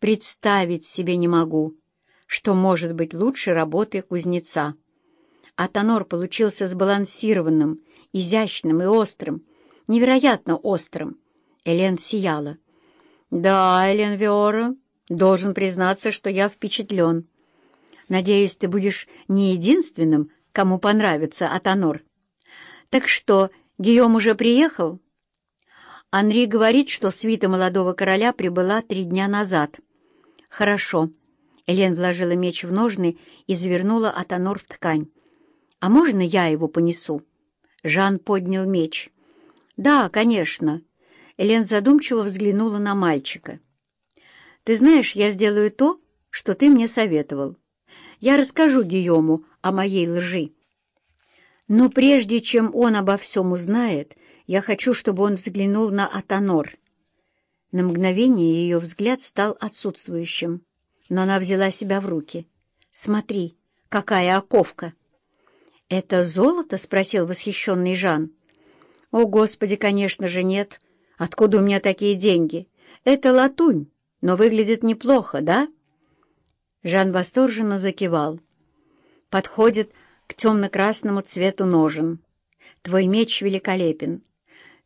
Представить себе не могу, что может быть лучше работы кузнеца. А тонор получился сбалансированным, изящным и острым, невероятно острым. Элен сияла. «Да, Элен Виора, должен признаться, что я впечатлен. Надеюсь, ты будешь не единственным, кому понравится Атонор. Так что, Гийом уже приехал?» Анри говорит, что свита молодого короля прибыла три дня назад. «Хорошо». Элен вложила меч в ножны и завернула Атонор в ткань. «А можно я его понесу?» Жан поднял меч. «Да, конечно». Элен задумчиво взглянула на мальчика. «Ты знаешь, я сделаю то, что ты мне советовал. Я расскажу Гийому о моей лжи. Но прежде чем он обо всем узнает, я хочу, чтобы он взглянул на Атонор». На мгновение ее взгляд стал отсутствующим, но она взяла себя в руки. «Смотри, какая оковка!» «Это золото?» — спросил восхищенный Жан. «О, Господи, конечно же, нет. Откуда у меня такие деньги? Это латунь, но выглядит неплохо, да?» Жан восторженно закивал. «Подходит к темно-красному цвету ножен. Твой меч великолепен.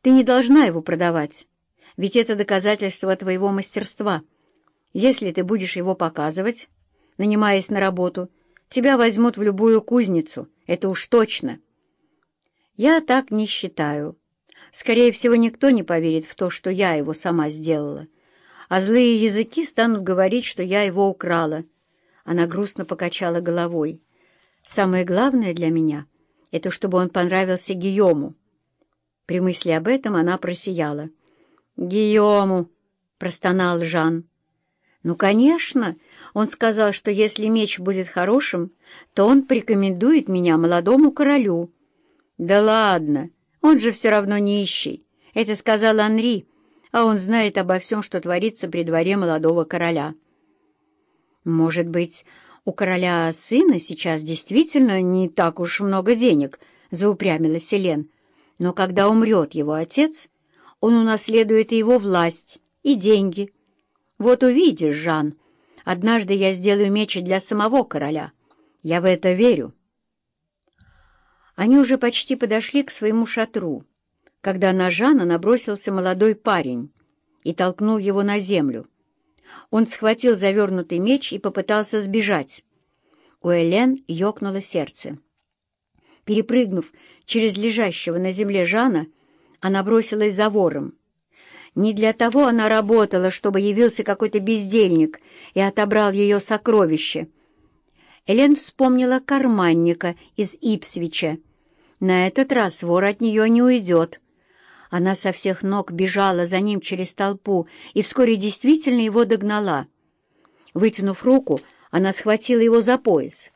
Ты не должна его продавать, ведь это доказательство твоего мастерства. Если ты будешь его показывать, нанимаясь на работу, тебя возьмут в любую кузницу» Это уж точно. Я так не считаю. Скорее всего, никто не поверит в то, что я его сама сделала. А злые языки станут говорить, что я его украла. Она грустно покачала головой. Самое главное для меня — это чтобы он понравился Гийому. При мысли об этом она просияла. «Гийому!» — простонал Жан. «Ну, конечно!» Он сказал, что если меч будет хорошим, то он порекомендует меня молодому королю. «Да ладно! Он же все равно нищий!» Это сказал Анри, а он знает обо всем, что творится при дворе молодого короля. «Может быть, у короля сына сейчас действительно не так уж много денег», — заупрямилась Селен. «Но когда умрет его отец, он унаследует и его власть, и деньги». «Вот увидишь, Жан, однажды я сделаю меч для самого короля. Я в это верю». Они уже почти подошли к своему шатру, когда на Жана набросился молодой парень и толкнул его на землю. Он схватил завернутый меч и попытался сбежать. У Элен ёкнуло сердце. Перепрыгнув через лежащего на земле Жана, она бросилась за вором. Не для того она работала, чтобы явился какой-то бездельник и отобрал ее сокровище. Элен вспомнила карманника из Ипсвича. На этот раз вор от нее не уйдет. Она со всех ног бежала за ним через толпу и вскоре действительно его догнала. Вытянув руку, она схватила его за пояс.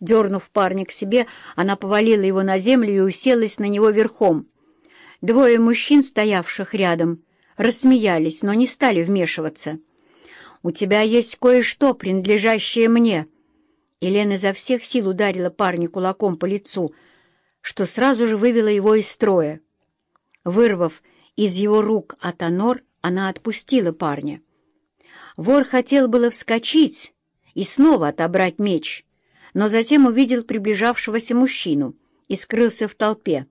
Дернув парня к себе, она повалила его на землю и уселась на него верхом. Двое мужчин, стоявших рядом, рассмеялись, но не стали вмешиваться. «У тебя есть кое-что, принадлежащее мне». Елена изо всех сил ударила парня кулаком по лицу, что сразу же вывело его из строя. Вырвав из его рук атонор, она отпустила парня. Вор хотел было вскочить и снова отобрать меч, но затем увидел приближавшегося мужчину и скрылся в толпе.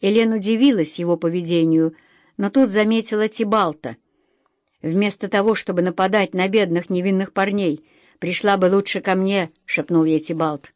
Елена удивилась его поведению — но тут заметила Тибалта. «Вместо того, чтобы нападать на бедных невинных парней, пришла бы лучше ко мне», — шепнул ей Тибалт.